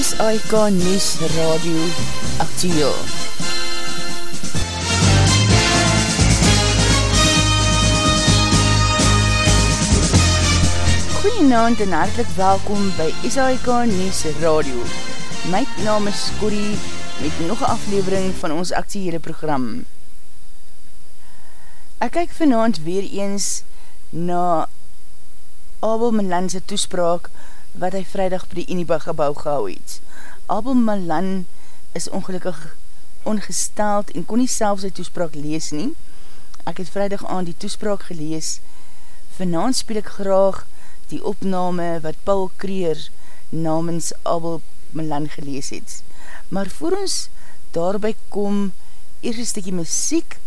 SIK Nies Radio Actueel. Goeienaand en hartelijk welkom by SIK Nies Radio. My naam is Corrie met nog een aflevering van ons actuele program. Ek kyk vanavond weer eens na Abel Melandse toespraak oor wat hy vrijdag by die Uniba gebouw gehou het. Abel Malan is ongelukkig ongesteld en kon nie self sy toespraak lees nie. Ek het vrijdag aan die toespraak gelees. Vanaan speel ek graag die opname wat Paul Kreer namens Abel Malan gelees het. Maar voor ons daarby kom eers een stikkie muziek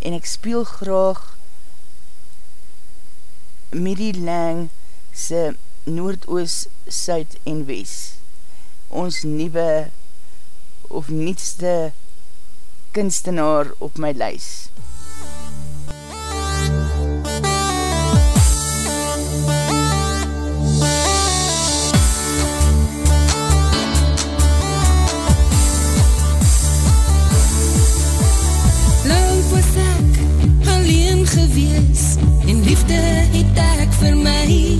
en ek speel graag Midi Lang se Noordoos, Suid en West. Ons nieuwe of nietste kunstenaar op my lys. Lang was ek alleen gewees en liefde het ek vir my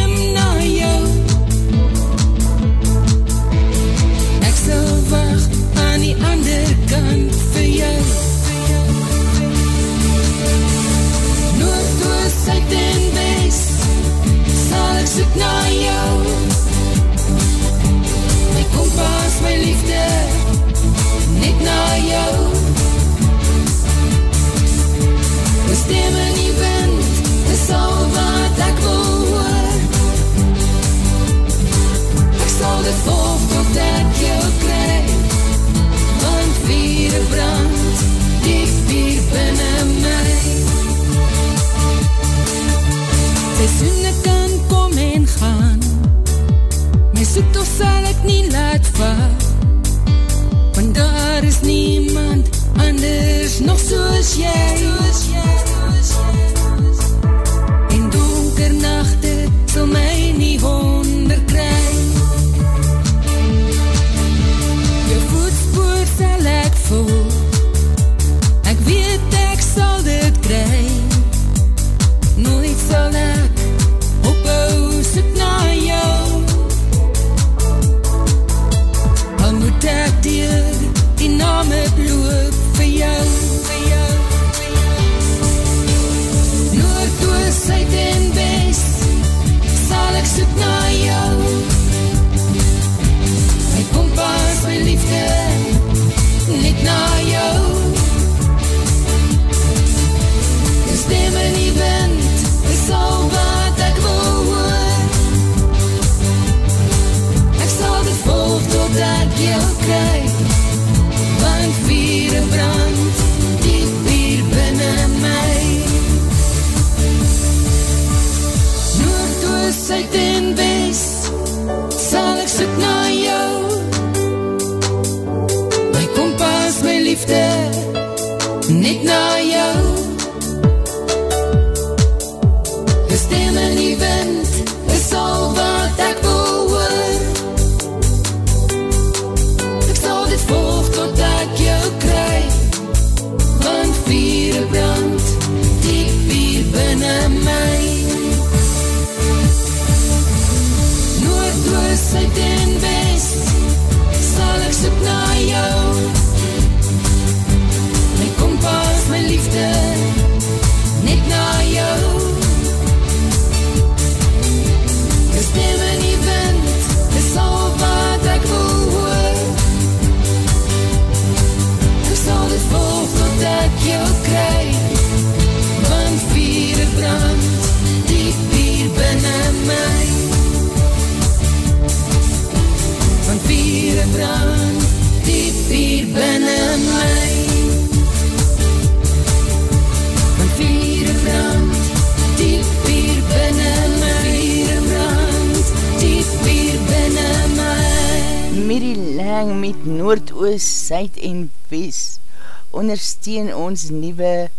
ondersteun ons nieuwe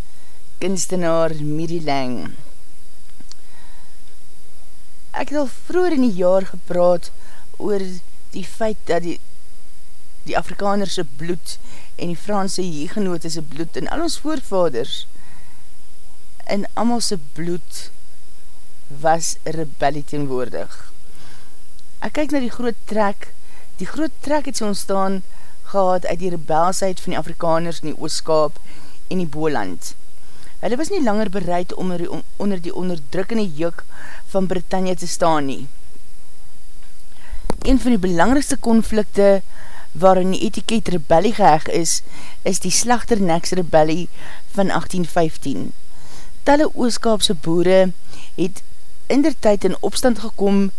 kunstenaar Miri Lang. Ek het al vroeger in die jaar gepraat oor die feit dat die, die Afrikanerse bloed en die Franse hiergenootese bloed en al ons voorvaders en amalse bloed was rebellie teenwoordig. Ek kyk na die groot trek, die groot trek het so ontstaan gehad uit die rebelsheid van die Afrikaners in die Ooskaap en die Boland. Hulle was nie langer bereid om er, onder die onderdrukkende juk van Britannia te staan nie. Een van die belangrikste konflikte waarin die etiket rebellie geheg is, is die slachterneks rebellie van 1815. Talle Ooskaapse boere het in der tyd in opstand gekom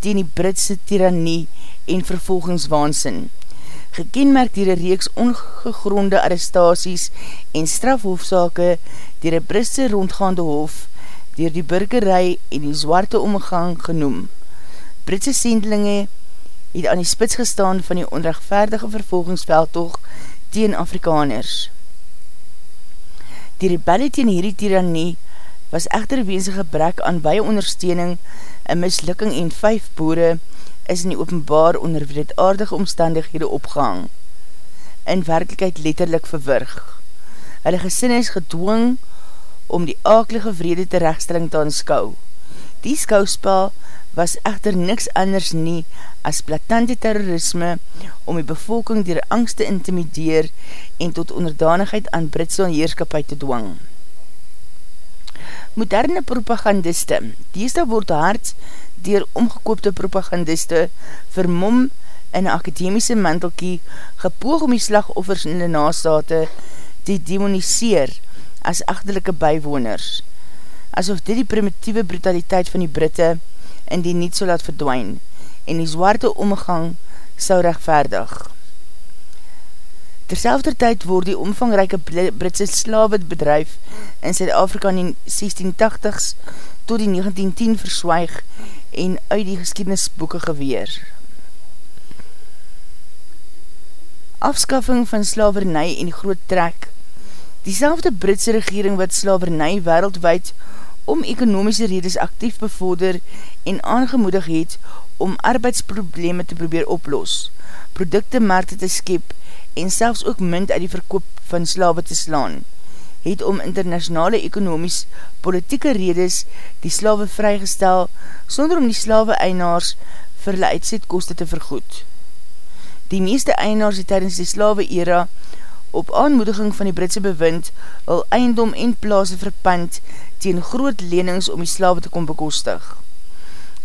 teen die Britse tirannie en vervolgingswaansin. Gekenmerk dier een reeks ongegronde arrestaties en strafhofzake dier een Britse rondgaande hof dier die burgerij en die zwarte omgang genoem. Britse sendelinge het aan die spits gestaan van die onrechtvaardige vervolgingsveldtoog teen Afrikaners. Die rebellie teen hierdie tirannie was echter weens gebrek aan baie ondersteuning een mislukking en vijf boere is in die openbaar onder wreedaardige omstandighede opgehang. In werkelijkheid letterlik verwirg. Hulle gesin is gedwong om die akelige vrede te rechtstelling te aanskou. Die skouspel was echter niks anders nie as platante terrorisme om die bevolking dier angst te intimideer en tot onderdanigheid aan Britse heerskapheid te dwing moderne propagandiste. Deesda word hard dier omgekoopte propagandiste vermom in een akademiese mantelkie gepoog om die slagoffers in die naastate te demoniseer as achterlijke bijwoners. Asof dit die primitieve brutaliteit van die Britte in die niet so laat verdwijn en die zwaarte omgang sou rechtvaardig. Terselfde tyd word die omvangrijke Britse slavenbedrijf in Zuid-Afrika in die 1680s tot die 1910 verswaig en uit die geschiedenisboeken geweer. Afskaffing van slavernij en die groot trek Diezelfde Britse regering wat slavernij wereldwijd om ekonomische redes actief bevorder en aangemoedig het om arbeidsprobleme te probeer oplos, producte markte te skep en selfs ook munt uit die verkoop van slawe te slaan, het om internationale ekonomies politieke redes die slawe vrygestel sonder om die slawe einaars vir hulle uitsetkoste te vergoed. Die meeste einaars het tydens die slawe era op aanmoediging van die Britse bewind al eindom en plaas verpand teen groot lenings om die slawe te kom bekostig.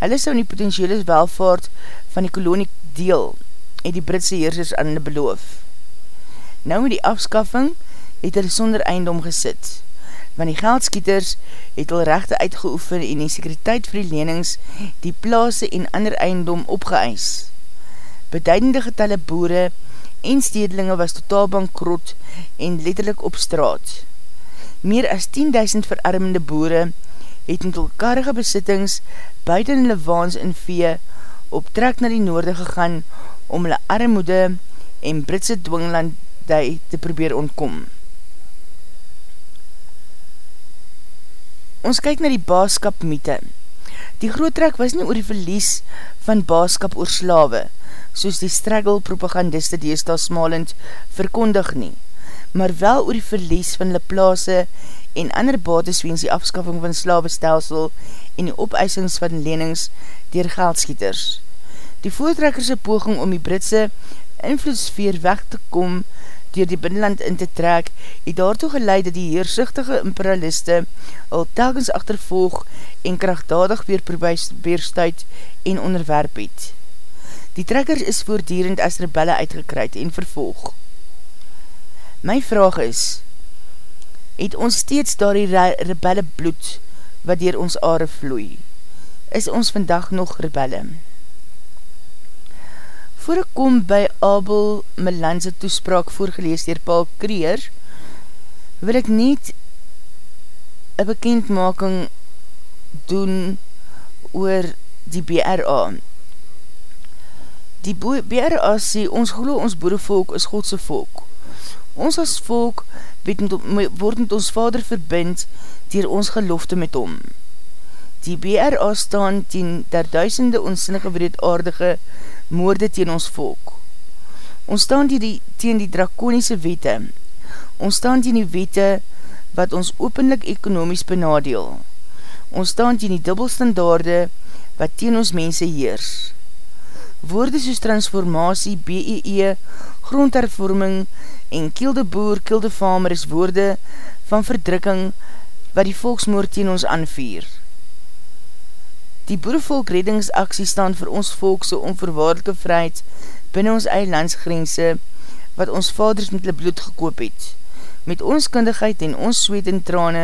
Hulle sou in die potentiële welvaart van die kolonie deel en die Britse heersers aan hulle beloof. Nou met die afskaffing het hulle sonder eindom gesit, want die geldskieters het hulle rechte uitgeoefen en die sekuriteit vir die lenings die plaase en ander eindom opgeëis. Beduidende getalle boere en stedelinge was totaal bankrot en letterlik op straat. Meer as 10.000 verarmende boere het met elkarige besittings buiten hulle waans en vee op trek na die noorde gegaan om hulle armoede en Britse dwingland die te probeer ontkom. Ons kyk na die baaskap mythe. Die groot trek was nie oor die verlies van baaskap oor slawe, soos die struggle propagandiste deesda smalend verkondig nie, maar wel oor die verlies van hulle plaase en ander bates weens die afskaffing van slawestelsel en die opeisings van lenings dier geldschieters. Die voortrekkerse poging om die Britse invloedsfeer weg te kom dier die binnenland in te trek, het daartoe geleid dat die heersichtige imperialiste al telkens achtervolg en krachtdadig weer weerstuit en onderwerp het. Die trekkers is voordierend as rebelle uitgekryd en vervolg. My vraag is, het ons steeds daar die rebelle bloed wat dier ons aarde vloei? Is ons vandag nog rebelle? Voor ek kom by Abel Melanse toespraak voorgelees dier Paul Kreer, wil ek niet een bekendmaking doen oor die BRA. Die BRA sê, ons geloof ons boerevolk is Godse volk. Ons as volk word met ons vader verbind dier ons gelofte met hom. Die BRA staan teen der duisende onsinnige wreedaardige moorde teen ons volk. Ons staan die, teen die drakoniese wette. Ons staan teen die wette wat ons openlik ekonomies benadeel. Ons staan teen die dubbelstandaarde wat teen ons mense heers. Woorde soos transformatie, BEE, e, grondhervorming en kielde boer, kielde famer is woorde van verdrukking wat die volksmoord teen ons aanvier. Die boerevolk reddingsaksie staan vir ons volkse onverwaardelike vryheid binnen ons eie landsgrense wat ons vaders met die bloed gekoop het, met ons kundigheid en ons zweet en trane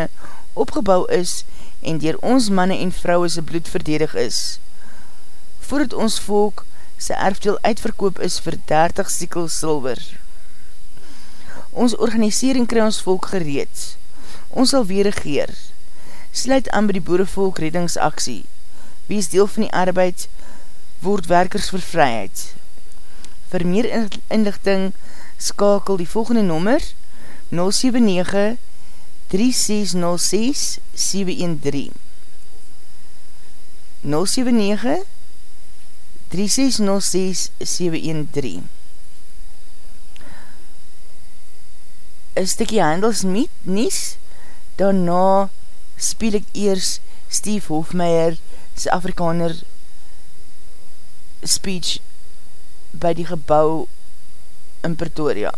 opgebouw is en dier ons manne en vrouwe se bloed verdedig is. Voordat ons volk sy erfdeel uitverkoop is vir 30 siekel silver. Ons organisering kry ons volk gereed. Ons sal weer regeer. Sluit aan by die boerevolk reddingsaksie. Wees deel van die arbeid, word werkers vir vryheid. Vir meer inlichting skakel die volgende nommer 079 3606 713 079 3606713 Een stikkie handels nies, daarna speel ek eers Steve Hofmeyer Afrikaner speech by die gebouw in Pretoria.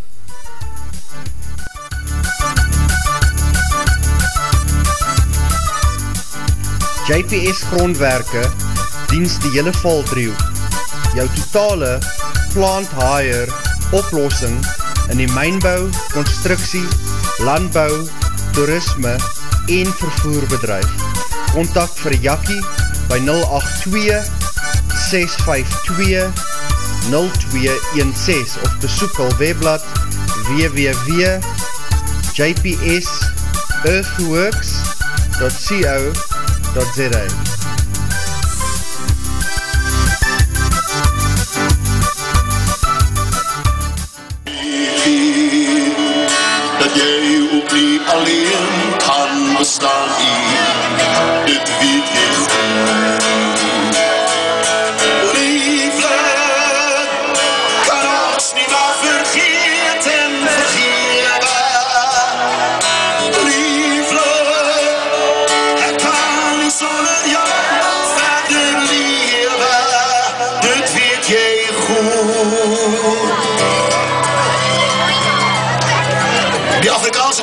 JPS grondwerke diens die hele valdriehoek jou totale plant hire oplossing in die mijnbouw, constructie, landbouw, toerisme en vervoerbedrijf. Contact vir Jakkie by 082 652 0216 of besoek al webblad www.jpsearthworks.co.za alleen kan bestaan hier.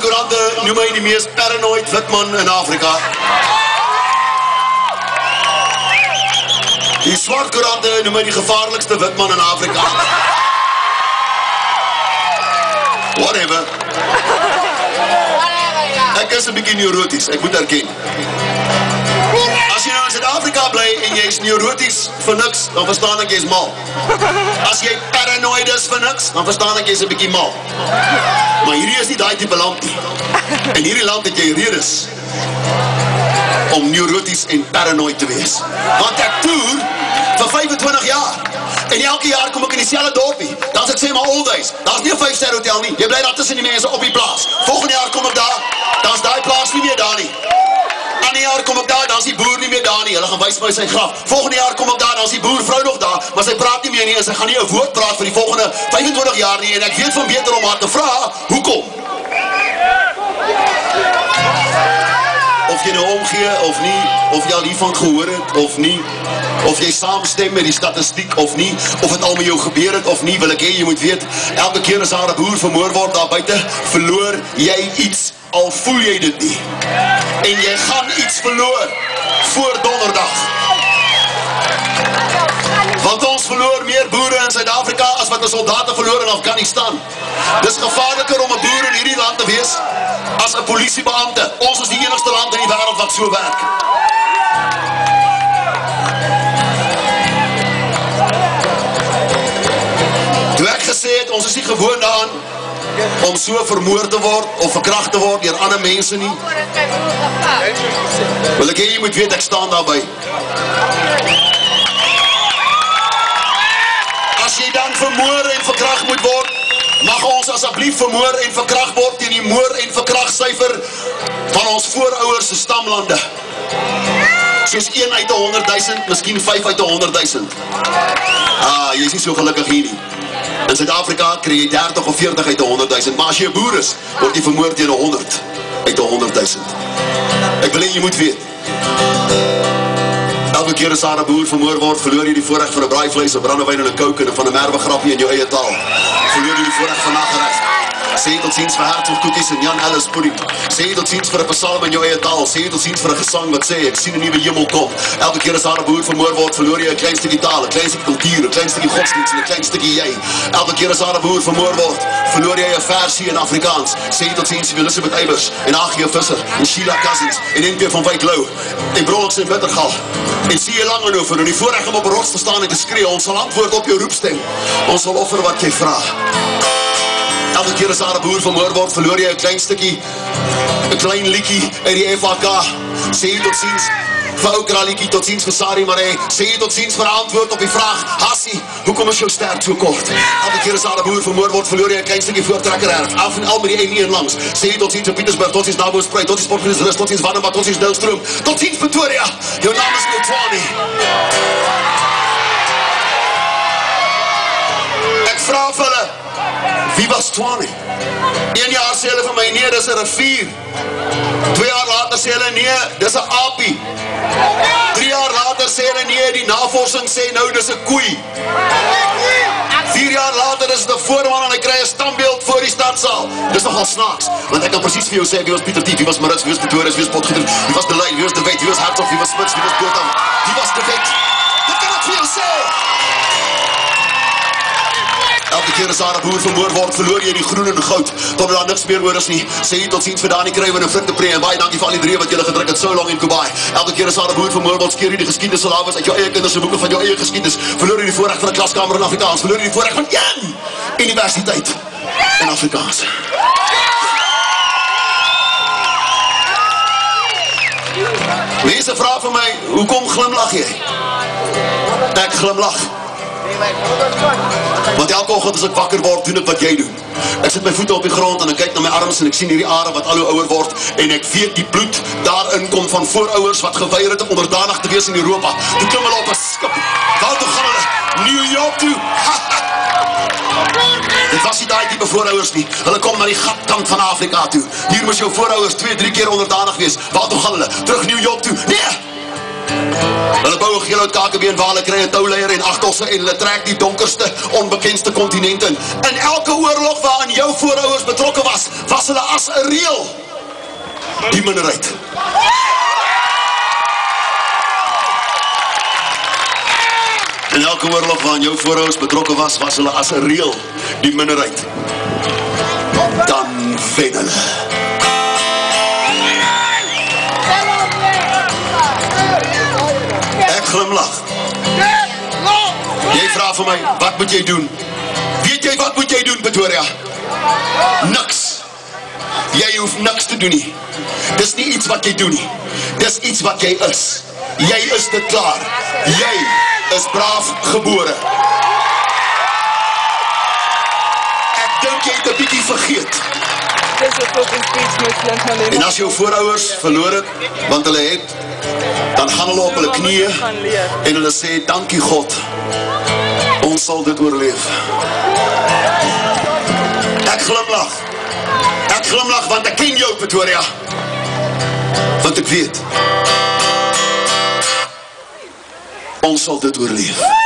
Afrikaanse korante noem hy die meest paranoid witman in Afrika. Die zwart korante noem hy die gevaarlikste witman in Afrika. Whatever. Ek is een bykie neurotisch, ek moet herken. As jy nou in Zuid-Afrika bly en jy is neurotisch vir niks, dan verstaan ek jy is mal. As jy paranoid is vir niks, dan verstaan ek jy is een bykie mal. Maar hierdie is nie die type land nie. In hierdie land het jy redes om neurotisch en paranoid te wees. Want ek toer vir 25 jaar. En elke jaar kom ek in die selle dorpie. Dan sê ek sê maar old days. Daar is nie een 5-ster hotel nie. Jy bly daar tussen die mense op die plaas. Volgende jaar kom ek daar. Dan is die plaas nie meer daar nie. Ander jaar kom ek daar, dan is die boer nie meer daar nie. Hulle gaan wees my sy graf. Volgende jaar kom ek daar, dan is die boervrou nog daar. Maar sy praat nie meer nie en sy gaan nie een woord praat vir die volgende 25 jaar nie. En ek weet van beter om haar te vraag, hoekom? Of jy nou omgee of nie, of jy al hiervan gehoor het of nie, of jy saamstem met die statistiek of nie, of het al met jou gebeur het of nie, wil ek hee, jy moet weet, elke keer as haar boer vermoor word daar buiten, verloor jy iets, al voel jy dit nie. En jy gaan iets verloor, voor donderdag. Want ons verloor meer boere in Zuid-Afrika as wat die soldaten verloor in Afghanistan. Dis gevaarliker om een boer in hierdie land te wees as een politiebeamte. Ons is die enigste land in die wereld wat so werk. Toe ek gesê het, ons is nie gewoon daan om so vermoord te word of verkracht te word dier ander mense nie. Wil ek jy moet weet, ek staan daarby. vermoor en verkracht moet word, mag ons asjeblief vermoor en verkracht word in die moor en verkracht cijfer van ons voorouders stamlande. Soos 1 uit 100.000, miskien 5 uit 100.000. Ah, jy is nie so gelukkig hier nie. In Zuid-Afrika kreeg jy 30 of 40 uit 100.000, maar as jy boer is, word jy vermoord in 100 uit 100.000. Ek wil jy moet weet, elke keer as daar een boer vermoor word, verloor jy die voorrecht van een braaivlees, een brandewijn en een kook en van een merwe grapje in jou eie taal. Verloor jy die voorrecht van nagerecht. Ziens vir Hertog Koekies en Jan Ellis Pudding. Ziens vir een psalm in jou eie taal. Ziens vir een gesang wat sê, ek sien een nieuwe jimmel kom. Elke keer as een boer vermoor word, verloor jy een klein stukkie taal, een klein stukkie kultuur, een klein stukkie godsdienst en een klein stukkie jy. Elke keer as een boer vermoor word, verloor jy een versie in Afrikaans. Ziens vir Elisabeth Eibers en Agie Visser en Sheila Cousins en NP van Wyk Lou en Brolks en Wittergal. En sê jy lang en over en die voorrecht om op rots te staan en te skree, ons sal antwoord op jou roepstem. Ons sal offer wat jy vraag. Elke keer as daar een boer vermoor word, verloor jy een klein stukkie, een klein liekie in die FHK. Sê jy tot ziens vir ook raliekie, tot ziens vir Sari Marais. Sê jy tot ziens vir antwoord op die vraag, Hassie, hoekom is jou sterk so kort? Elke keer as daar een boer vermoor word, verloor jy een klein stukkie voortrekker erf. Af en al met die ene een langs. Sê jy tot ziens vir Pietersburg, tot ziens Nabo Spruit, tot ziens Portgelis Rust, tot ziens Wannenbad, tot ziens Nilstroom, tot ziens Pretoria. Jou naam is Notwani. Ek vraag vir hulle, Wie was Twane? Een jaar sê hulle van my, nee, dis een rivier. Twee jaar later sê hulle, nee, dis een apie. Drie jaar later sê hulle, nee, die navorsing sê nou, dis een koei. Vier jaar later is het een voorman en hy krijg een standbeeld voor die stadsaal. Dis nogal snaaks, want ek kan precies vir jou sê, wie was Pieter Tief, wie was Marits, wie was Pretoris, wie was Potgieter, wie was De Leijn, wie was De Wet, wie was Hertog, wie was Spits, wie was Botam, wie was De Wet. Keer daar een boer vermoor word, verloor jy die groen en goud, tot daar niks meer oor is nie. Sê jy tot ziens vir Dani Kruiven en Flinte Pre, en baie dankie vir al die drie wat jylle gedruk het so lang in Kubai. Elke keer daar een boer vermoor word, skeer jy die geskiednis sal af uit jou eie kinderse boeken van jou eie geskiednis, verloor jy die voorrecht van die klaskamer in Afrikaans, verloor jy die voorrecht van een universiteit in Afrikaans. Mense vraag vir my, hoekom glimlach jy? Ek glimlach. Want elke ochtend as ek wakker word, doen ek wat jy doen. Ek sit my voete op die grond en ek kyk na my arms en ek sien hierdie aarde wat al hoe ouwer word en ek weet die bloed daarin kom van voorouders wat geweier het om onderdanig te wees in Europa. Toe klim hulle op een skip. Waar toe gaan hulle? New York toe. Dit was die type voorouders nie. Hulle kom na die gatkant van Afrika toe. Hier moes jou voorouders twee, drie keer onderdanig wees. Waar toe gaan hulle? Terug New York toe. Nee! Hulle bouw een geel uit kakebeen waar hulle krij een touwleier en achtosse en hulle trek die donkerste, onbekendste continent in. In elke oorlog waarin jou voorouders betrokken was, was hulle as een reel die minderheid. In elke oorlog waarin jou voorouders betrokken was, was hulle as een reel die minderheid. Dan ven hulle. Glimlach. Jy vraag vir my, wat moet jy doen? Weet jy wat moet jy doen, Pretoria? Niks. Jy hoef niks te doen nie. Dis nie iets wat jy doen nie. Dis iets wat jy is. Jy is dit klaar. Jy is braaf gebore. Ek dink jy het een bykie vergeet. En as jou voorouders verloor het, want hulle het, dan gaan hulle op hulle knieën en hulle sê, dankie God, ons sal dit oorleef. Ek glimlach. Ek glimlach, want ek ken jou, Pretoria. Want ek weet, ons sal dit oorleef.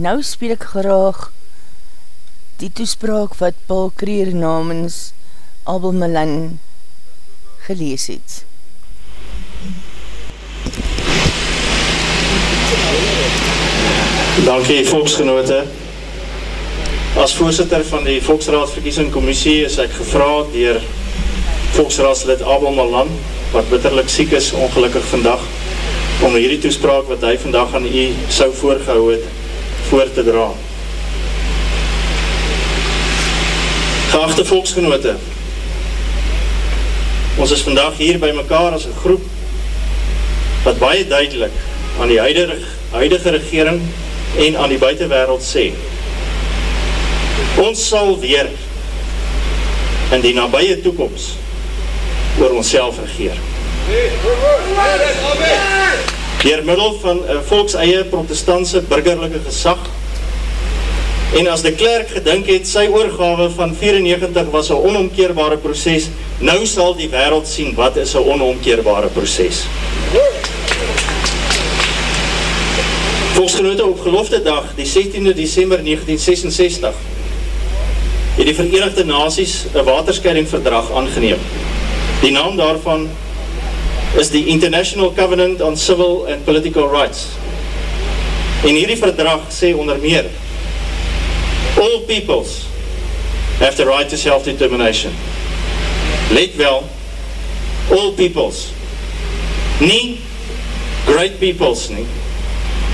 Nou speel ek graag die toespraak wat Paul Kreer namens Abel Milan gelees het. Dankie volksgenote. As voorzitter van die Volksraadverkiesing Commissie is ek gevra dier Volksraadslid Abel Malan, wat bitterlik siek is, ongelukkig vandag, om hierdie toespraak wat hy vandag aan u sou voorgehou het, voor te dra. Geachte volksgenote, ons is vandag hier by mekaar as een groep wat baie duidelik aan die huidige, regering en aan die buitenwereld sê ons sal weer in die nabije toekomst oor ons self regeer. Door middel van een volkseie protestantse burgerlijke gezag en as de klerk gedink het, sy oorgave van 94 was een onomkeerbare proces, nou sal die wereld sien wat is een onomkeerbare proces. Volksgenote op gelofte dag, die 16 december 1966, het die Verenigde Naties een waterscheiding verdrag aangeneem. Die naam daarvan is die International Covenant on Civil and Political Rights. En hierdie verdrag sê onder meer, all peoples have the right to self-determination. Let wel, all peoples, nie great peoples nie,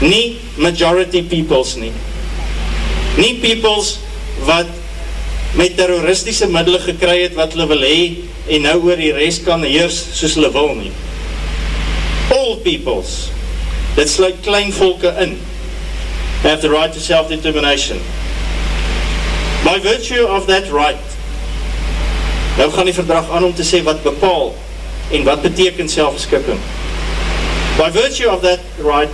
nie majority peoples nie, nie peoples wat met terroristische middele gekry het wat hulle wil hee en nou oor die rest kan heers soos hulle wil nie all peoples, dit sluit klein volke in, have the right to self-determination. By virtue of that right, nou gaan die verdrag aan om te sê wat bepaal en wat beteken selfbeskikking. By virtue of that right,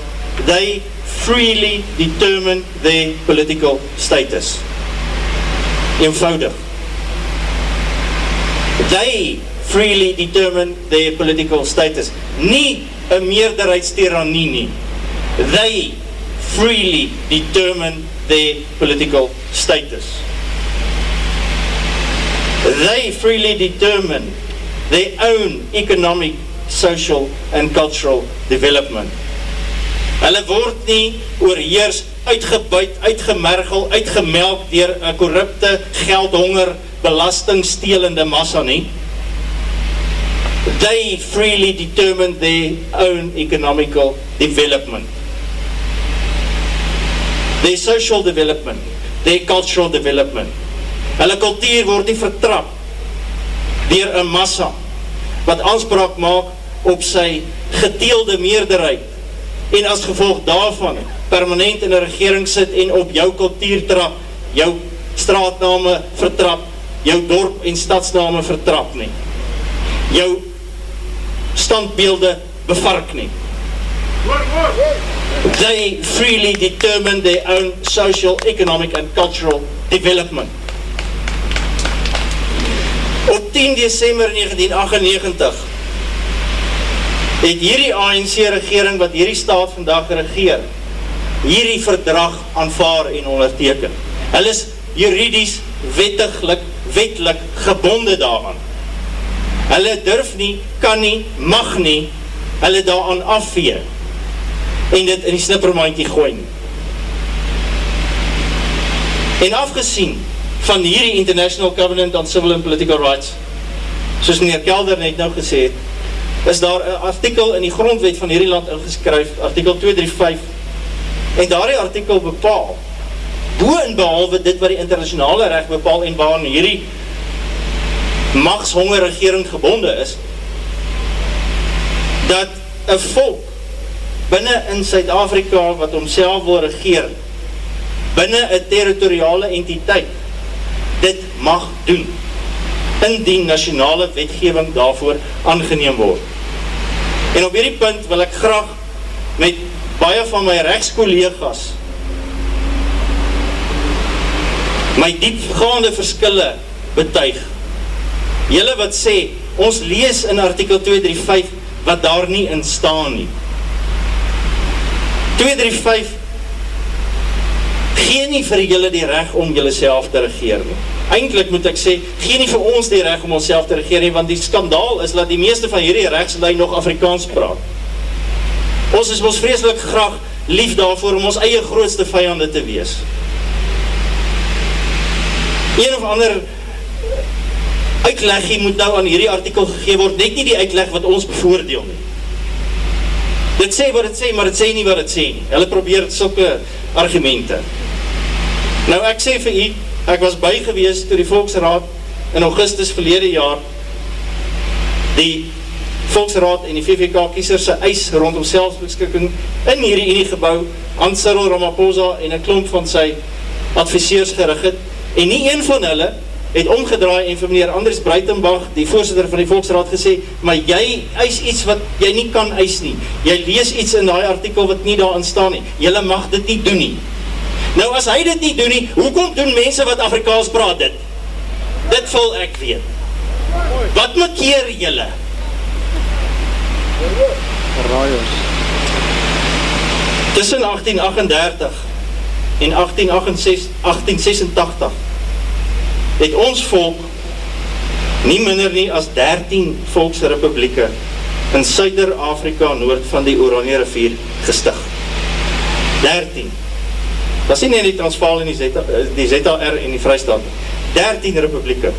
they freely determine their political status. Eenvoudig. They freely determine their political status. Nie een meerderheidstyrannie nie. They freely determine their political status. They freely determine their own economic, social and cultural development. Hulle word nie oorheers uitgebuid, uitgemergel, uitgemelk dier een korrupte, geldhonger, belastingsteelende massa nie they freely determine their own economical development. Their social development, their cultural development. Hulle kultuur word nie vertrap dier een massa wat aanspraak maak op sy geteelde meerderheid en as gevolg daarvan permanent in die regering sit en op jou kultuur trap, jou straatname vertrap, jou dorp en stadsname vertrap nie. Jou standbeelde bevark nie. They freely determine their own social, economic and cultural development. Op 10 december 1998 het hierdie ANC regering wat hierdie staat vandag regeer, hierdie verdrag aanvaar en onderteken. Hulle is juridisch, wettiglik, wetlik gebonde daaraan. Hulle durf nie, kan nie, mag nie, hulle daaraan afvee en dit in die snippermandjie gooi nie. En afgesien van hierdie International Covenant on Civil and Political Rights, soos meneer Kelder net nou gesê het, is daar een artikel in die grondwet van hierdie land ingeskryf, artikel 235, en daar die artikel bepaal, boe en behalwe dit wat die internationale recht bepaal en waarin hierdie machtshonger regering gebonde is, dat een volk binnen in Suid-Afrika wat homself wil regeer, binnen een territoriale entiteit, dit mag doen, indien nationale wetgeving daarvoor aangeneem word. En op hierdie punt wil ek graag met baie van my rechtskollegas my diepgaande verskille betuig. Julle wat sê, ons lees in artikel 235 wat daar nie in staan nie. 235 gee nie vir julle die recht om julle self te regeer nie. Eindelijk moet ek sê, gee nie vir ons die recht om ons te regeer nie, want die skandaal is dat die meeste van hierdie rechtslui nog Afrikaans praat. Ons is ons vreselik graag lief daarvoor om ons eie grootste vijande te wees. Een of ander uitleggie moet nou aan hierdie artikel gegeen word, net nie die uitleg wat ons bevoordeel nie. Dit sê wat het sê, maar het sê nie wat het sê nie. Hulle probeer sulke argumente. Nou ek sê vir u, ek was by gewees toe die Volksraad in augustus verlede jaar die Volksraad en die VVK kieserse eis rondom selfbeskikking in hierdie unie gebouw aan Cyril Ramaphosa en een klomp van sy adviseurs gerig het en nie een van hulle het omgedraai en vir meneer Andries Breitenbach, die voorzitter van die Volksraad, gesê, maar jy eis iets wat jy nie kan eis nie. Jy lees iets in die artikel wat nie daarin staan nie. Jylle mag dit nie doen nie. Nou as hy dit nie doen nie, hoekom doen mense wat Afrikaans praat dit? Dit vol ek weet. Wat makeer jylle? Raaiers. Tussen 1838 en 1886, 1886 het ons volk nie minder nie as 13 volksrepublieke in Suider-Afrika noord van die Oranje rivier gestig. 13. Dat is nie in die Transvaal en die, Zeta, die ZR en die Vrystaat. 13 republieke.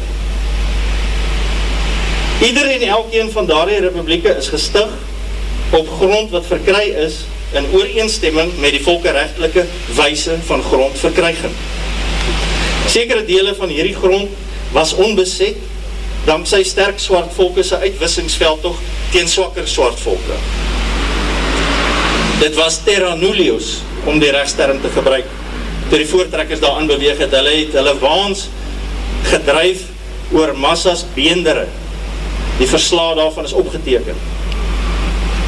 Ieder en elkeen van daardie republieke is gestig op grond wat verkry is in ooreenstemming met die volkerechtelike wijse van grondverkryging. Sekere dele van hierdie grond was onbeset, dankzij sterk swartvolke sy uitwissingsveldtog teen swakker swartvolke. Dit was terra nullius, om die rechtsterm te gebruik, toe die voortrekkers daarin beweeg het, hulle het hulle waans gedryf oor massas beendere, die versla daarvan is opgeteken.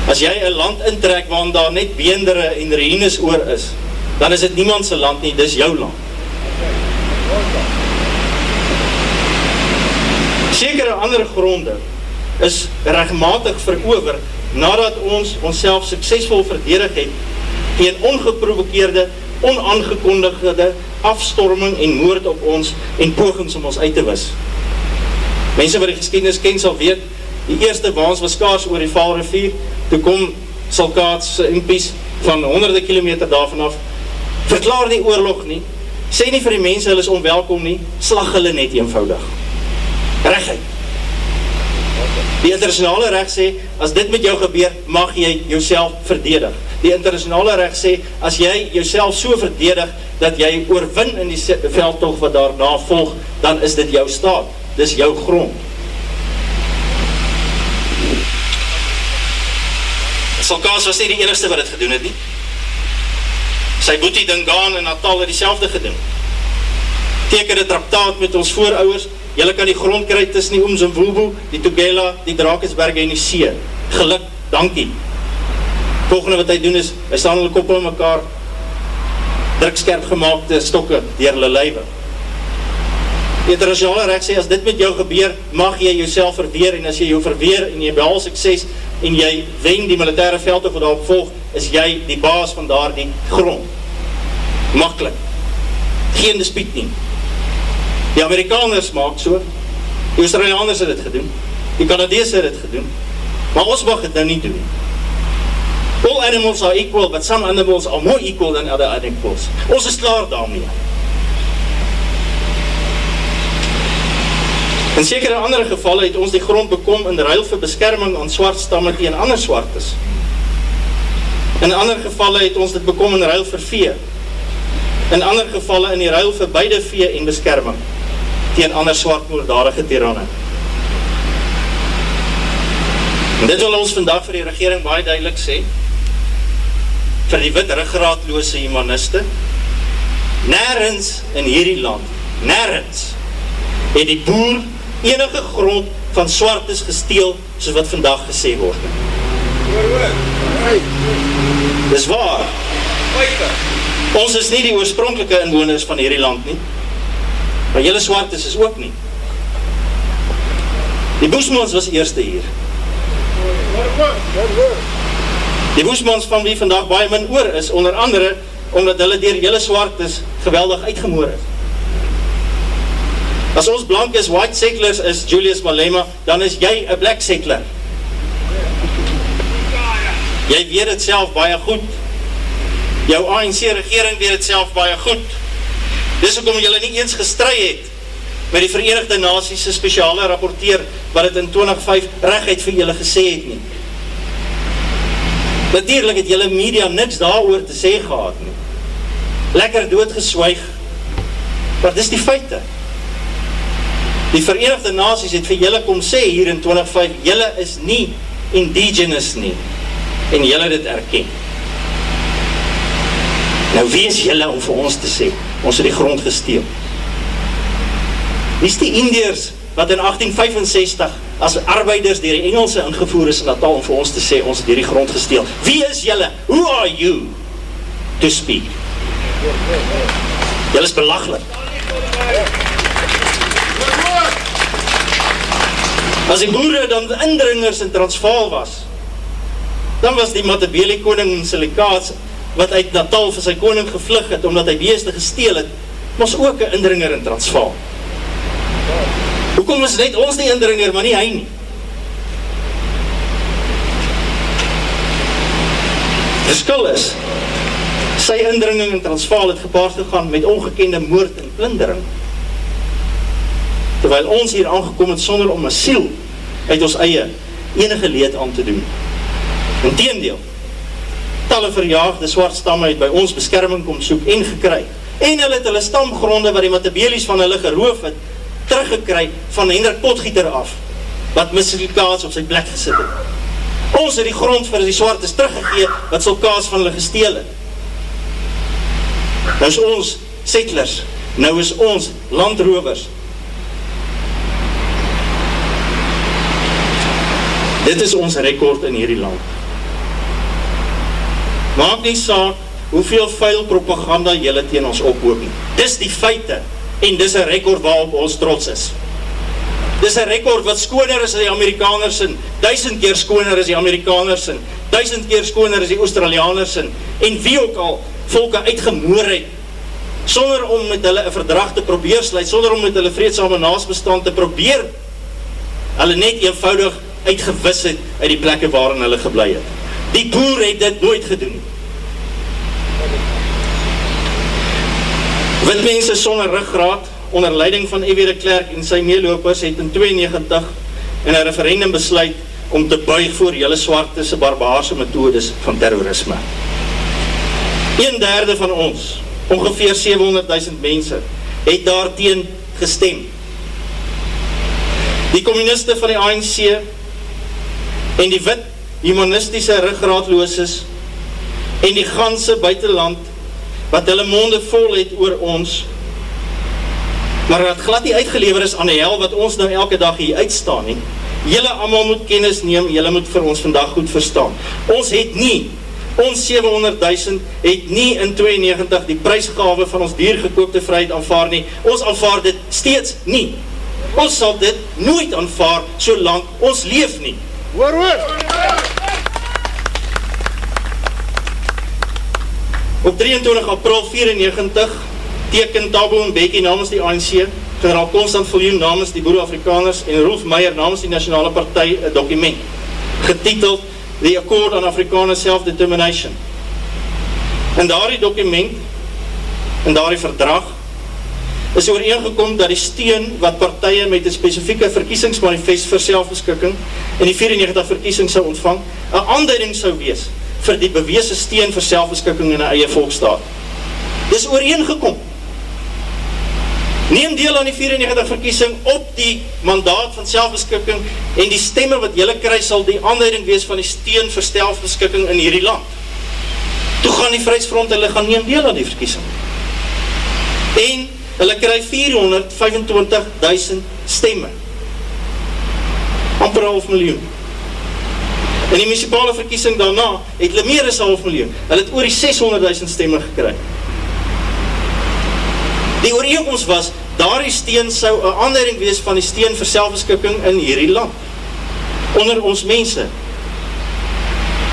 As jy een land intrek waarin daar net beendere en reines oor is, dan is het niemandse land nie, dis jou land. Sekere ander gronde is rechtmatig verover nadat ons onszelf suksesvol verdedig het tegen ongeprovokeerde, onaangekondigde afstorming en moord op ons en pogings om ons uit te wis. Mense wat die geschiedenis ken sal weet, die eerste waans was kaars oor die Valrivier, toe kom Salkaats impies van honderde kilometer daarvan af, verklaar die oorlog nie, sê nie vir die mense hulle is onwelkom nie, slag hulle net eenvoudig. Rechtheid. Die internationale recht sê, as dit met jou gebeur, mag jy jouself verdedig. Die internationale recht sê, as jy jouself so verdedig, dat jy oorwin in die veldtocht wat daarna volg, dan is dit jou staat. Dis jou grond. Salkaas was nie die enigste wat het gedoen het nie sy boetie Dingaan en Natal het die selfde gedoen. Teken die traktaat met ons voorouders, jylle kan die grond kry tussen die Ooms en Woelboe, die Tugela, die Drakensberg en die See. Geluk, dankie. Volgende wat hy doen is, hy staan hulle koppel in mekaar, drukskerp gemaakte stokke dier hulle luive. Die internationale recht sê, as dit met jou gebeur, mag jy jouself verweer, en as jy jou verweer en jy behal sukses, en jy wen die militaire veld of daarop volg, is jy die baas van daar die grond. Makkelijk. Geen dispiet nie. Die Amerikaners maak so, die Australianers het het gedoen, die Canadees het het gedoen, maar ons mag het nou nie doen. All animals are equal, but some animals are more equal than other animals. Ons is klaar daarmee. In sekere andere gevalle het ons die grond bekom in ruil vir beskerming aan swart stamme teen ander swartes. In ander gevalle het ons dit bekom in ruil vir vee. In ander gevalle in die ruil vir beide vee en beskerming teen ander swart moordadige tiranne. En dit wil ons vandag vir die regering baie duidelik sê, vir die wit ruggraatloose humaniste, nergens in hierdie land, nergens, het die boer enige grond van swart is gesteel, soos wat vandag gesê word. Dis waar. Ons is nie die oorspronkelike inwoners van hierdie land nie, maar jylle swart is is ook nie. Die Boesmans was eerste hier. Die Boesmans van wie vandag baie min oor is, onder andere, omdat hulle dier jylle swart is, geweldig uitgemoor is. As ons blank is, white settlers is Julius Malema, dan is jy een black settler. Jy weet het self baie goed. Jou ANC regering weet het self baie goed. Dis ook om jylle nie eens gestry het met die Verenigde Naties speciale rapporteer wat het in 2005 rechtheid vir jylle gesê het nie. Natuurlijk het jylle media niks daar te sê gehad nie. Lekker doodgeswyg, maar dis die feite. Die Verenigde Naties het vir julle kom sê hier in 2005, julle is nie indigenous nie, en julle dit erken. Nou wie is julle om vir ons te sê, ons het die grond gesteel? Is die Indiërs wat in 1865 as arbeiders dier die Engelse ingevoer is in Natal om vir ons te sê, ons het die grond gesteel? Wie is julle? Who are you to speak? Julle is belaglik. As die boere dan indringers in Transvaal was, dan was die Matabele koning in Silikaats, wat uit Natal vir sy koning gevlug het, omdat hy beeste gesteel het, was ook een indringer in Transvaal. Hoekom is net ons die indringer, maar nie hy nie? Verskil is, sy indringing in Transvaal het gepaard gegaan met ongekende moord en plindering, terwyl ons hier aangekom het sonder om asiel uit ons eie enige leed aan te doen. In teendeel, talle verjaagde swart stamme het by ons beskerming kom soek en gekry, en hulle het hulle stamgronde waar die matabelies van hulle geroof het, teruggekry van Hendrik Potgieter af, wat mislikaas op sy plek gesit het. Ons het die grond vir die swart is teruggegeen, wat sulkaas van hulle gesteel het. Nou is ons settlers, nou is ons landrovers, Dit is ons rekord in hierdie land. Maak nie saak hoeveel vuil propaganda jylle teen ons ophoop nie. Dis die feite en dis een rekord waarop ons trots is. Dis een rekord wat skoner is as die Amerikaners in, duisend keer skoner is die Amerikaners in, duisend keer skoner is die Australianers in, en wie ook al volke uitgemoor het, sonder om met hulle een verdrag te probeer sluit, sonder om met hulle vreedsame naasbestand te probeer, hulle net eenvoudig uitgewis het uit die plekke waarin hulle geblei het. Die boer het dit nooit gedoen. Witmense sonder ruggraad, onder leiding van Ewe de Klerk en sy meelopers, het in 92 in een referendum besluit om te buig voor jylle swartese barbaarse methodes van terrorisme. Een derde van ons, ongeveer 700.000 mense, het daarteen gestem. Die communiste van die ANC en die wit humanistische ruggraadlooses en die ganse buitenland wat hulle monde vol het oor ons maar wat glad nie uitgelever is aan die hel wat ons nou elke dag hier uitstaan nie. Jylle allemaal moet kennis neem jylle moet vir ons vandag goed verstaan. Ons het nie ons 700.000 het nie in 92 die prijsgave van ons diergekoopte vryheid aanvaar nie. Ons aanvaar dit steeds nie. Ons sal dit nooit aanvaar solang ons leef nie. Hoor, hoor! Op 23 april 94, teken Tabo en Bekkie namens die ANC, generaal Constant Viljoen namens die Boere Afrikaners en Rolf Meyer namens die Nationale Partij een document, getiteld The Accord on Afrikaner Self-Determination. In daardie document, in daardie verdrag, is ooreengekom dat die steun wat partije met een specifieke verkiesingsmanifest vir selfbeskikking in die 94 verkiesing sal ontvang, een aanduiding sal wees vir die beweese steun vir selfbeskikking in een eie volkstaat. Dit is ooreengekom. Neem deel aan die 94 verkiesing op die mandaat van selfbeskikking en die stemme wat jylle kry sal die aanduiding wees van die steun vir selfbeskikking in hierdie land. Toe gaan die Vrijsfront hulle gaan neem deel aan die verkiesing. En hulle kry 425.000 stemme. Amper half miljoen. In die municipale verkiesing daarna het hulle meer as half miljoen. Hulle het oor die 600.000 stemme gekry. Die ooreenkomst was, daar die steen sou een aanleiding wees van die steen vir selfbeskikking in hierdie land. Onder ons mense.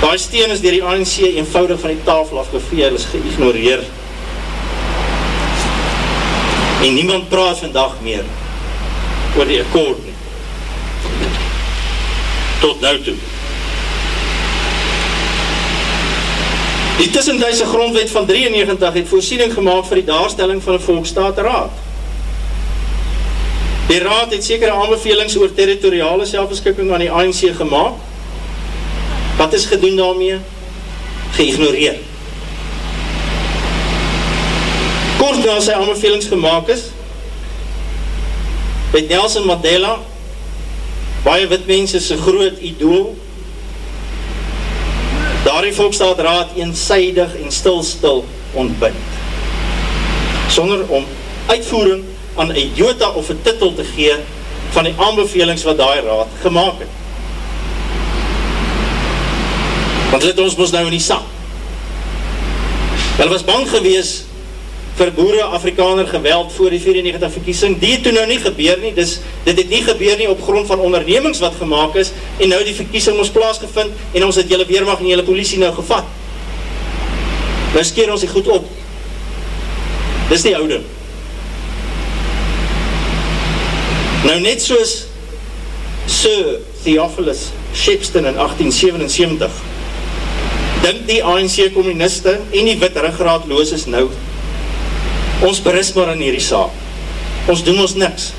Daar steen is dier die ANC eenvoudig van die tafel afgeveel, is geïgnoreer. En niemand praat vandag meer oor die akkoord nie. Tot nou toe. Die tussendijse grondwet van 93 het voorsiening gemaakt vir die daarstelling van een volkstaat raad. Die raad het sekere aanbevelings oor territoriale selfbeskikking aan die ANC gemaakt. Wat is gedoen daarmee? Geignoreer. Kort na sy aanbevelings gemaakt is, het Nelson Mandela, baie witmense sy groot idool, daar die volkstaatraad eenseidig en stil-stil ontbind. Sonder om uitvoering aan een jota of een titel te gee van die aanbevelings wat die raad gemaakt het. Want let ons ons nou in die sak. Hulle was bang gewees vir boere Afrikaner geweld voor die 94 verkiesing. Die het toen nou nie gebeur nie, dus dit het nie gebeur nie op grond van ondernemings wat gemaakt is, en nou die verkiesing ons plaasgevind, en ons het jylle weermacht en jylle politie nou gevat. Nou skeer ons die goed op. Dis die oude. Nou net soos Sir Theophilus Shepston in 1877, dink die ANC communiste en die wit ruggraadloos is nou ons beris maar in hierdie saak. Ons doen ons niks.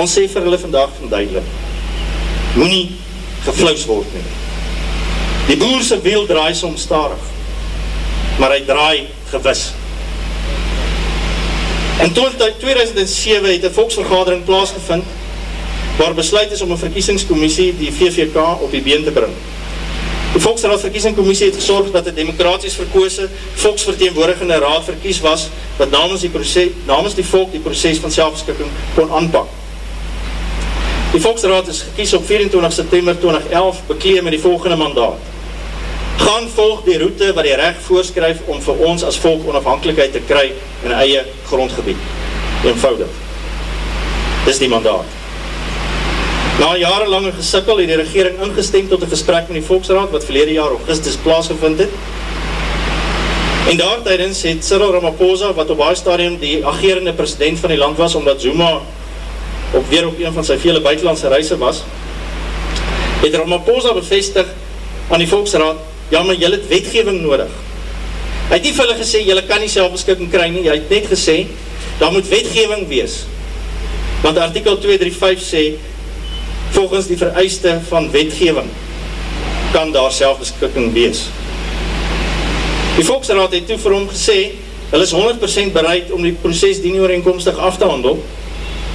Ons sê vir hulle vandag van duidelik, moet nie geflous word nie. Die boerse wiel draai soms starig, maar hy draai gewis. In 2007 het een volksvergadering plaasgevind, waar besluit is om een verkiesingscommissie die VVK op die been te bring. Die Volksraad Verkiesingcommissie het gesorg dat die demokraties verkoose volksverteenwoordigende raad verkies was, wat namens die, proces, namens die volk die proces van selfbeskikking kon aanpak. Die Volksraad is gekies op 24 september 2011 bekleed met die volgende mandaat. Gaan volg die route wat die recht voorskryf om vir ons as volk onafhankelijkheid te kry in eie grondgebied. Eenvoudig. Dis die mandaat. Na jarenlange gesikkel het die regering ingestemd tot een gesprek met die Volksraad wat verlede jaar augustus plaasgevind het. En daar tijdens het Cyril Ramaphosa, wat op haar stadium die agerende president van die land was, omdat Zuma op weer op een van sy vele buitenlandse reise was, het Ramaphosa bevestig aan die Volksraad, ja, maar jy het wetgeving nodig. Hy het nie vir hulle gesê, jy kan nie selfbeskikking kry nie, hy het net gesê, daar moet wetgeving wees. Want artikel 235 sê, volgens die vereiste van wetgeving kan daar selfbeskikking wees. Die Volksraad het toe vir hom gesê, hulle is 100% bereid om die proces dien ooreenkomstig af te handel,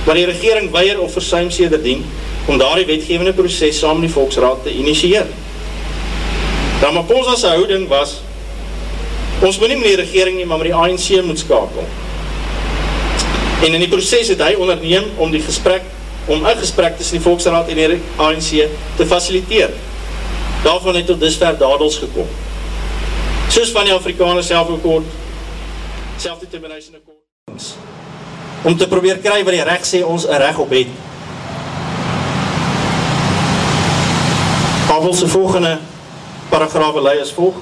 maar die regering weier of versuim sederdien om daar die wetgevende proces saam die Volksraad te initieer. Ramaphosa's houding was, ons moet nie met die regering nie, maar met die ANC moet skakel. En in die proces het hy onderneem om die gesprek om een gesprek tussen die Volksraad en die ANC te faciliteer. Daarvan het tot disver dadels gekom. Soos van die Afrikaner selfakkoord, selfdetermination akkoord, om te probeer kry wat die recht sê ons een recht op het. Pavelse volgende paragrafe lei as volg.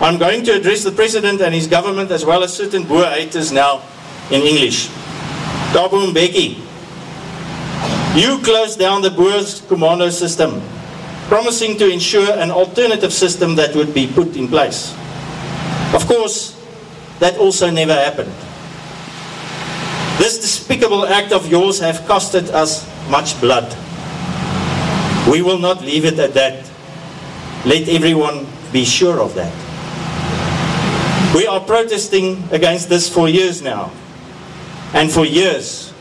I'm going to address the President and his government as well as certain Boer haters now in English. Thabo Mbeki, you closed down the Boers commando system, promising to ensure an alternative system that would be put in place. Of course, that also never happened. This despicable act of yours have costed us much blood. We will not leave it at that. Let everyone be sure of that. We are protesting against this for years now. And for years,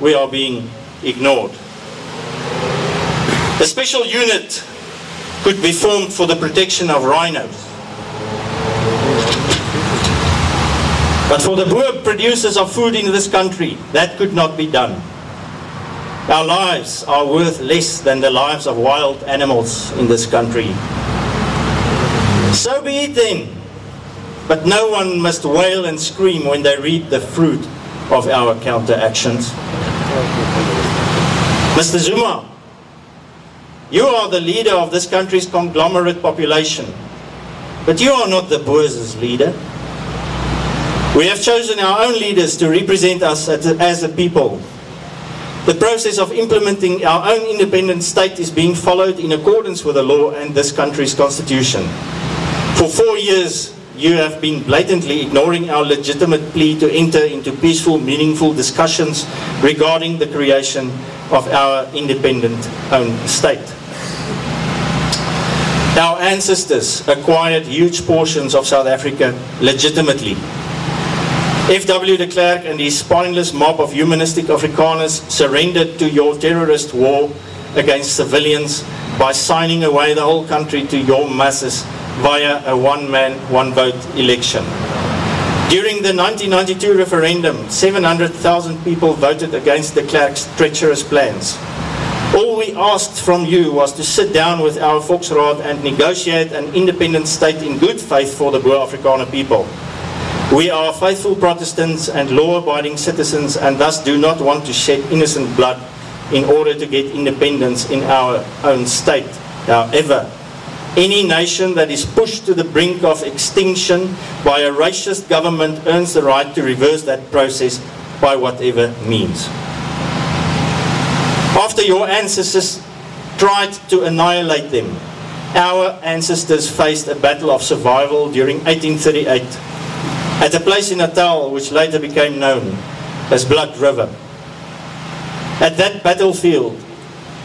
we are being ignored. A special unit could be formed for the protection of rhinos. But for the Boer producers of food in this country, that could not be done. Our lives are worth less than the lives of wild animals in this country. So be it then. But no one must wail and scream when they read the fruit of our counteractions. Mr. Zuma, you are the leader of this country's conglomerate population, but you are not the Boers' leader. We have chosen our own leaders to represent us as a people. The process of implementing our own independent state is being followed in accordance with the law and this country's constitution. For four years, you have been blatantly ignoring our legitimate plea to enter into peaceful, meaningful discussions regarding the creation of our independent own state. Our ancestors acquired huge portions of South Africa legitimately F.W. de Klerk and his spineless mob of humanistic Afrikaners surrendered to your terrorist war against civilians by signing away the whole country to your masses via a one-man, one-vote election. During the 1992 referendum, 700,000 people voted against de Klerk's treacherous plans. All we asked from you was to sit down with our Volksraad and negotiate an independent state in good faith for the Boer Afrikaner people. We are faithful Protestants and law-abiding citizens and thus do not want to shed innocent blood in order to get independence in our own state. However, any nation that is pushed to the brink of extinction by a racist government earns the right to reverse that process by whatever means. After your ancestors tried to annihilate them, our ancestors faced a battle of survival during 1838 at a place in Natal which later became known as Blood River. At that battlefield,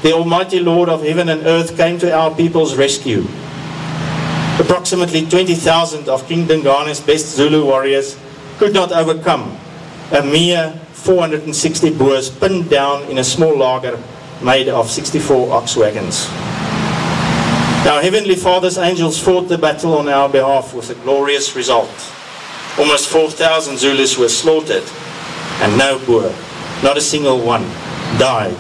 the Almighty Lord of heaven and earth came to our people's rescue. Approximately 20,000 of King Dingane's best Zulu warriors could not overcome a mere 460 Boers pinned down in a small lager made of 64 ox wagons. Our Heavenly Father's angels fought the battle on our behalf with a glorious result. Almost 4,000 Zulus were slaughtered, and no Boer, not a single one, died.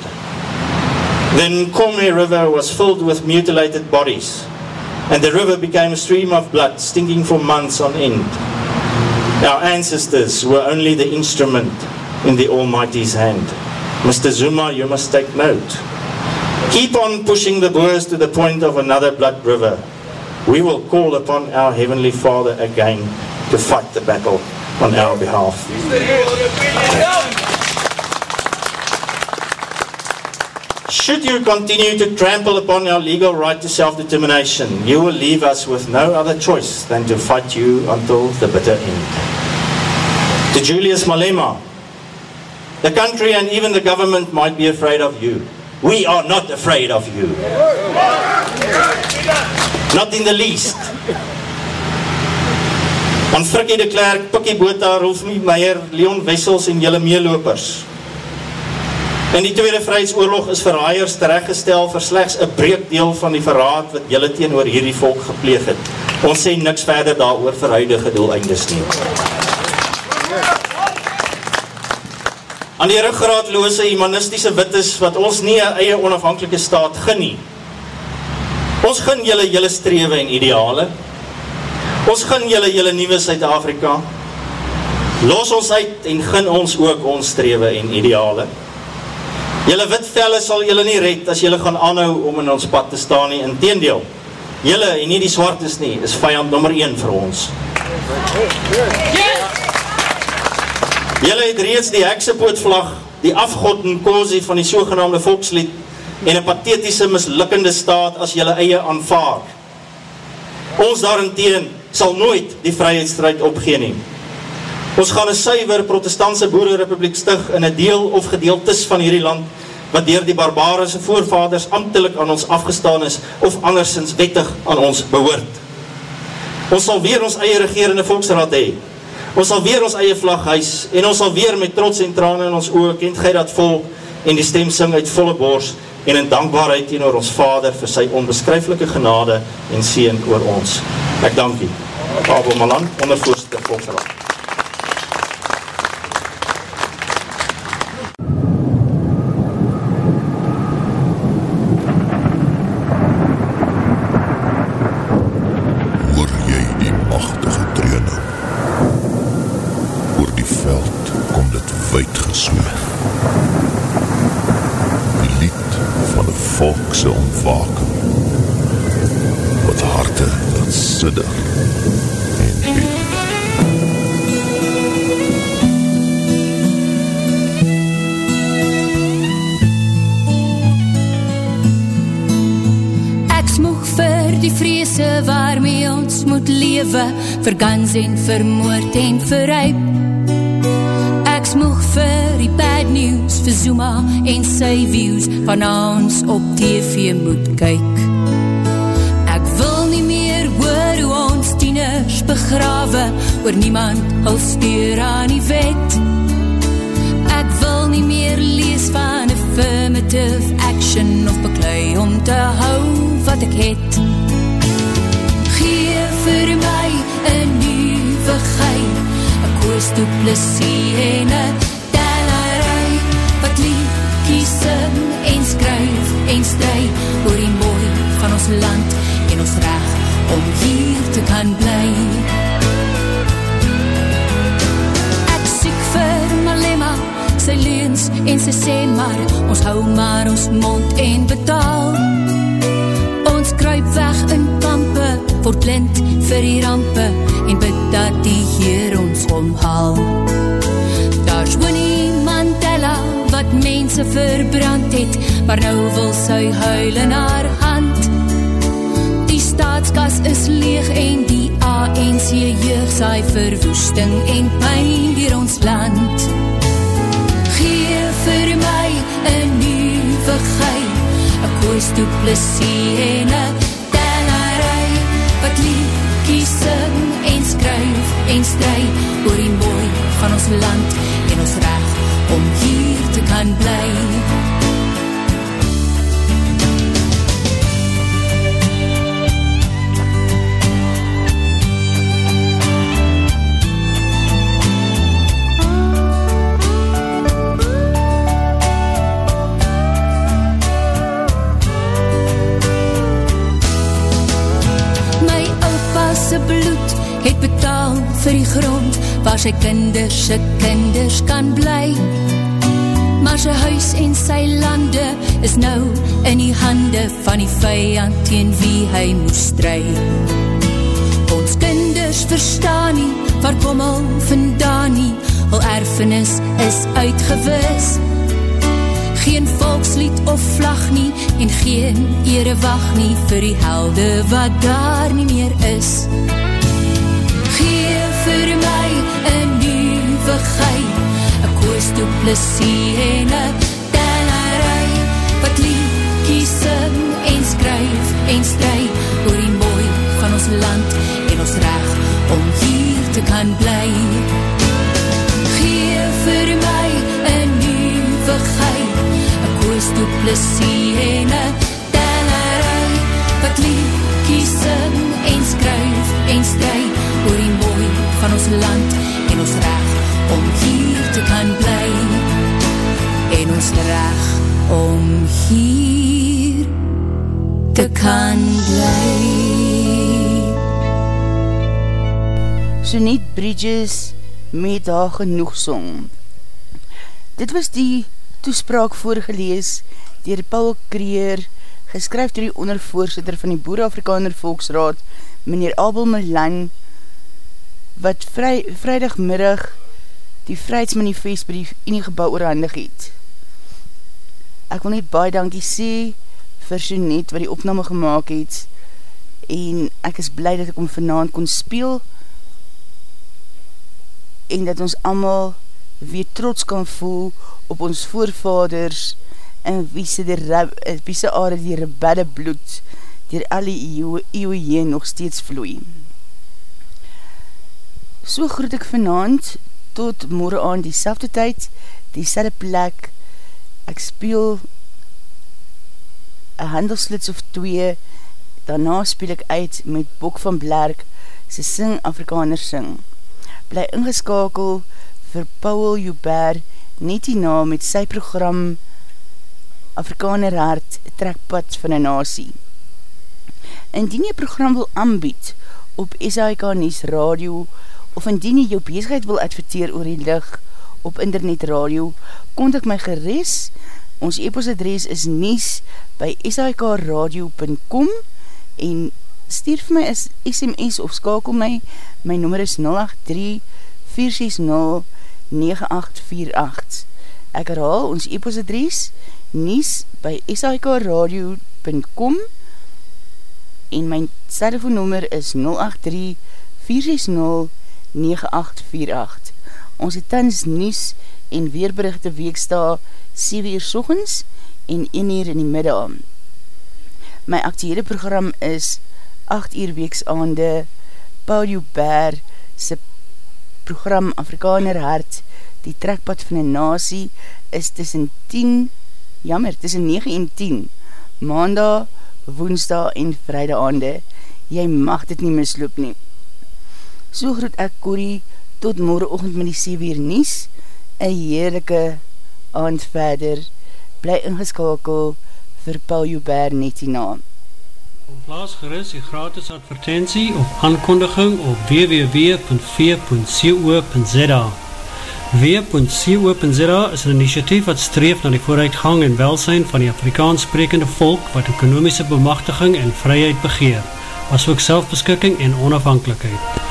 Then Kome River was filled with mutilated bodies, and the river became a stream of blood, stinking for months on end. Our ancestors were only the instrument in the Almighty's hand. Mr. Zuma, you must take note. Keep on pushing the Boers to the point of another blood river. We will call upon our Heavenly Father again to fight the battle on our behalf. Should you continue to trample upon our legal right to self-determination, you will leave us with no other choice than to fight you until the bitter end. To Julius Malema, the country and even the government might be afraid of you. We are not afraid of you. Not in the least. aan Frikkie de Klerk, Pikkie Bota, Rolfie Meijer, Leon Wessels en jylle meelopers. In die Tweede Vrijheidsoorlog is verhaaiers terechtgestel vir slechts een breekdeel van die verraad wat jylle teen oor hierdie volk gepleeg het. Ons sê niks verder daar oor verhuidige doeleindes nie. Aan die ruggraadloose humanistische wittes wat ons nie een eie onafhankelike staat genie. Ons gin jylle jylle strewe en ideale, Ons gin julle julle nieuwe Suid-Afrika. Los ons uit en gin ons ook ons strewe en ideale. Julle witvelle sal julle nie red as julle gaan aanhou om in ons pad te staan nie. In teendeel, Julle, en nie die swartes nie, is vijand nummer 1 vir ons. Julle het reeds die heksepootvlag, die afgod en kozie van die sogenaamde volkslied en een pathetische mislukkende staat as julle eie aanvaard. Ons daarenteen sal nooit die vryheidsstrijd opgeen neem. Ons gaan een suiver protestantse boerenrepubliek stig in een deel of gedeeltes van hierdie land wat dier die barbarese voorvaders ambtelik aan ons afgestaan is of andersins wettig aan ons behoort. Ons sal weer ons eie regerende volksraad hee. Ons sal weer ons eie vlag huis en ons sal weer met trots en trane in ons oor kent gij dat volk en die stem sing uit volle bors en in dankbaarheid teen oor ons vader vir sy onbeskryflike genade en seen oor ons. Ek dank u. Abel Malan, ondervoorste volksraad. Gans en vermoord en verruip. Ek smoeg vir die bad news, vir Zuma en sy views, van ons op TV moet kyk. Ek wil nie meer hoor hoe ons tieners begrawe, oor niemand al stuur aan die wet. Ek wil nie meer lees van affirmative action, of beklui om te hou wat ek het. Gein, een koos duplisie en een tellerij, wat liedkie sing en skryf en stry, oor die mooi van ons land en ons recht om hier te kan bly. Ek siek vir Malema, sy leens en sy sê maar, ons hou maar ons mond en betaal. Ons kruip weg in kampe, word blind vir die rampe en bid dat die Heer ons omhaal. Daar is Winnie Mandela wat mense verbrand het, maar nou wil sy huil in haar hand. Die staatskas is leeg en die ANC jeug saai verwoesting en pijn dier ons land. Geef vir my een nieuwe gein, een koos duplisie en een skryf en stry oor die mooi van ons land en ons recht om hier te kan bly. Grond waar sy kinders sy kinders kan bly. Maar sy huis en sy lande is nou in die hande van die vijand teen wie hy moest stry. Ons kinders verstaan nie waar kom al vandaan nie. Al erfenis is uitgewis. Geen volkslied of vlag nie en geen ere wacht nie vir die helde wat daar nie meer is vir my een nieuwe gein, een koos duplisie en een tellerij, wat liedkie sing en skryf en stry, oor die mooi van ons land en ons recht om hier te kan bly. Geef vir my een nieuwe gein, een koos duplisie en een tellerij, wat liedkie sing en skryf en stry, oor die mooi van ons land en ons recht om hier te kan bly en ons recht om hier te kan bly So niet Bridges met haar genoeg song. Dit was die toespraak voorgelees dier Paul Kreer geskryf door die ondervoorzitter van die Boer-Afrikaner Volksraad, meneer Abel Milan, wat vry, vrijdagmiddag die vrijheidsmanifest by die Unie gebouw oorhandig het. Ek wil net baie dankie sê vir Jeanette wat die opname gemaakt het en ek is blij dat ek om vanavond kon speel en dat ons allemaal weer trots kan voel op ons voorvaders en wie se, die, wie se aarde die rebelle bloed dier alle eeuwe heen nog steeds vloei. So groet ek vanavond tot morgen aan die selfde tyd, die selfde plek. Ek speel een handelslits of twee, daarna speel ek uit met Bok van Blerk, sy sing Afrikaner sing. Bly ingeskakel vir Paul Joubert, net hierna met sy program Afrikaner Hart, trekpad van een nasie. Indien jy program wil aanbied op SAIK Nies Radio, of indien jy jou bezigheid wil adverteer oor die lig op internet radio, kontak my geres. Ons e-postadres is nies by sikradio.com en stuur vir my is SMS of skakel my. My nummer is 083-460-9848. Ek herhaal ons e-postadres nies by sikradio.com en my telefoonnummer is 083 460 9848. Ons het tans nies en weerberichte weeksta 7 uur sochens en 1 uur in die middag. My actiehede program is 8 uur weeksaande Paul Joubert se program Afrikaner Hart. Die trekpad van een nasie is tussen 10 jammer, tussen 9 en 10 maandag, woensdag en vrijdag aande. Jy mag dit nie misloop nie So groet ek Corrie tot morgenochtend met die 7 uur nies, een heerlijke aand verder, bly ingeskakel vir Paul Joubert net hierna. Omplaas geris die gratis advertentie of aankondiging op www.v.co.za W.co.za is een initiatief wat streef na die vooruitgang en welsijn van die Afrikaans sprekende volk wat ekonomische bemachtiging en vryheid begeer, as ook selfbeskikking en onafhankelijkheid.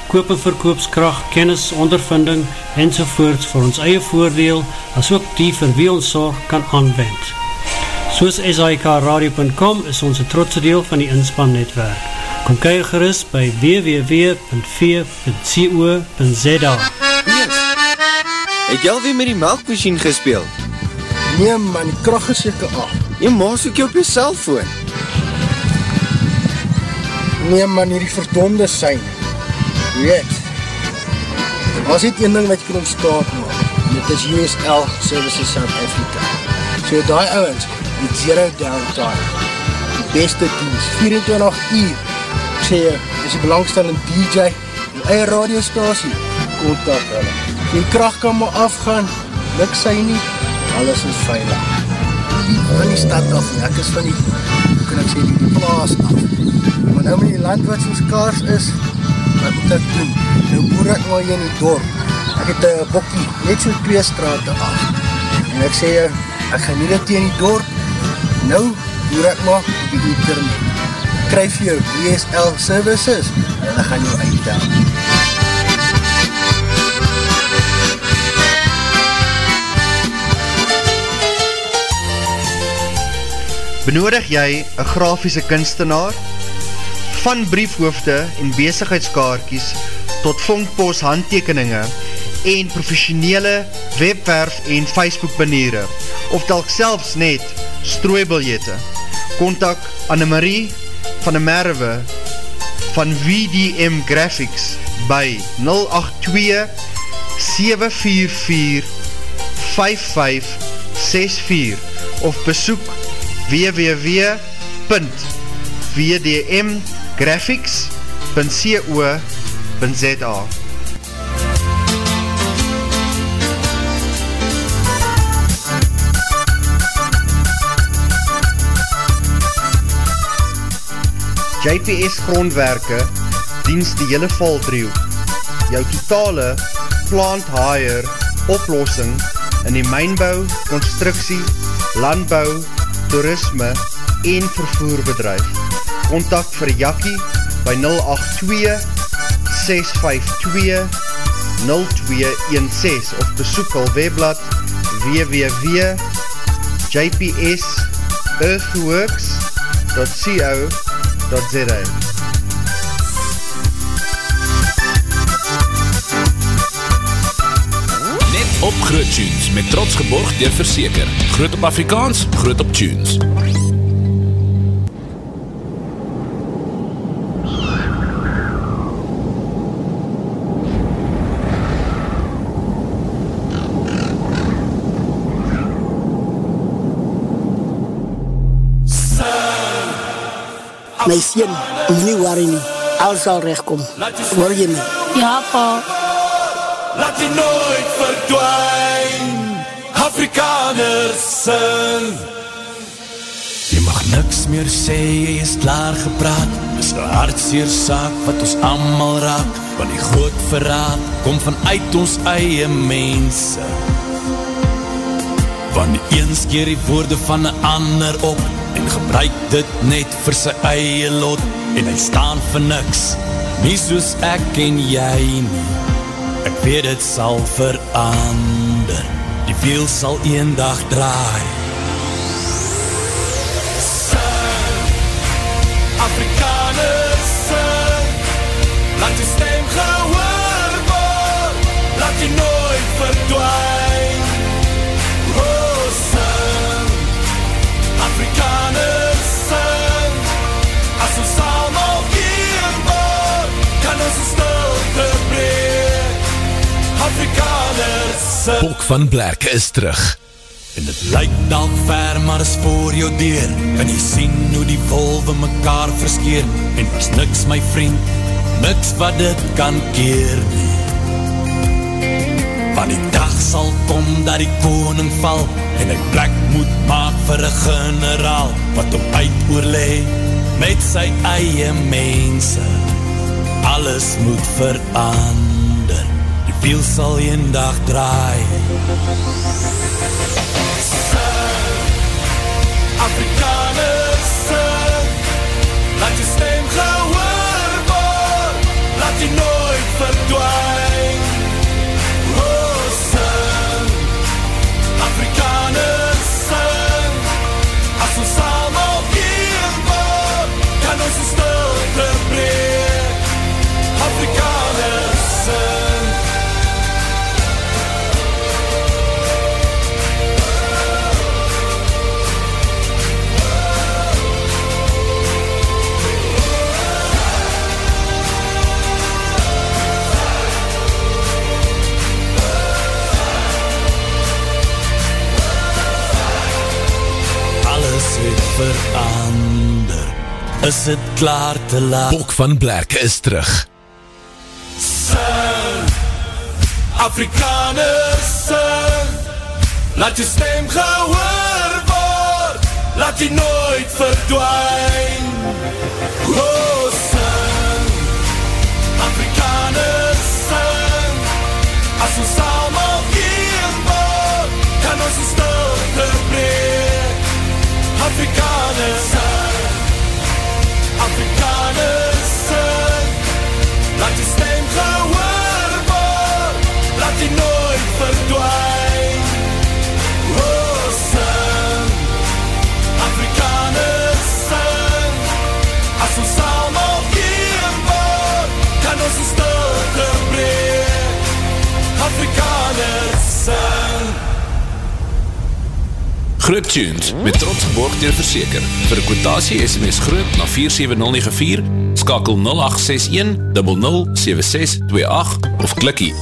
koop en verkoopskracht, kennis, ondervinding enzovoorts vir ons eie voordeel as ook die vir wie ons zorg kan aanwend. Soos SIKRadio.com is ons een trotse deel van die inspannetwerk. Kom kyk gerust by www.v.co.za Het jy alweer met die melkmachine gespeeld? Nee man, die kracht is jyke af. Jy maas ook jy op jy cellfoon. Nee man, hierdie verdonde sein. Weet, as dit een ding wat jy kan ontstaan maak, dit is USL Services South Africa. So die ouwens, die zero downtime, die beste dienst, 24 uur, ek sê jy, is die belangstellende DJ, die eie radiostasie, kontak hulle. Die kracht kan maar afgaan, luk sy nie, alles is veilig. Van die stad af, ek is van die, hoe kan ek sê, die plaas af maar nou met die land wat soos kaars is, wat moet ek doen? Nou boer ek maar hier in die dorp. Ek het een bokkie, net so twee straten af. En ek sê, ek gaan nie dit in die dorp. Nou boer ek maar op die internet. Kryf jou DSL services en ek gaan jou uitdaan. Benodig jy een grafiese kunstenaar? Van briefhoofde en bezigheidskaartjes tot vondpost handtekeninge en professionele webwerf en Facebook baniere of telk selfs net strooibiljette. Contact Annemarie van der Merwe van VDM Graphics by 082 744 5564 of besoek www.vdm.com graphics.co.za JPS grondwerke diens die hele valdriehoek. Jou totale plant hire oplossing in die mijnbouw, constructie, landbouw, toerisme en vervoerbedrijf. Contact vir Jakkie by 082 652 0216 of besoek al webblad www.jpsearthworks.co.za Net op Groot Tunes met trots geborg door verseker. Groot op Afrikaans, groot op Tunes. My sien, nie worry nie. Alles sal rechtkom. Hoor jy my? Ja, pa. Laat jy nooit verdwijn Afrikaners sing Jy mag niks meer sê, jy is klaar gepraat Dis een hartseer saak wat ons allemaal raak Want die groot verraad kom vanuit ons eie mense Want die eens keer die woorde van een ander op En gebruik dit net vir sy eie lot. En hy staan vir niks Nie soos ek en jy nie. Ek weet het sal verander. Die wiel sal een dag draai Afrikaners Bok van Blerk is terug. En het lyk dalk ver, maar is voor jou deur. Kan jy sien hoe die wolwe mekaar verskeer? En is niks my vriend, niks wat dit kan keer nie. Want die dag sal kom dat die koning val En hy plek moet maak vir een generaal Wat op uit oorlee met sy eie mense. Alles moet verander Die wiel sal een dag draai? Afrikaners sing Is het klaar te laat? Bok van Blerk is terug. Sing Afrikaners sing Laat jy stem gehoor word. Laat jy nooit verdwijn Oh sing Afrikaners sing As ons allemaal hier word Kan ons een stilte breek Afrikaners sing Afrikaners sing Laat jy stem gehoor word Laat jy nooit verdwijn Oh sing Afrikaners sing As ons allemaal hier word Kan ons een stilte breek Afrikaners sing Groot Tunes met trots geborg door verseker. Vir een kwotasie SMS groot na 47094, skakel 0861 007628 of klikkie.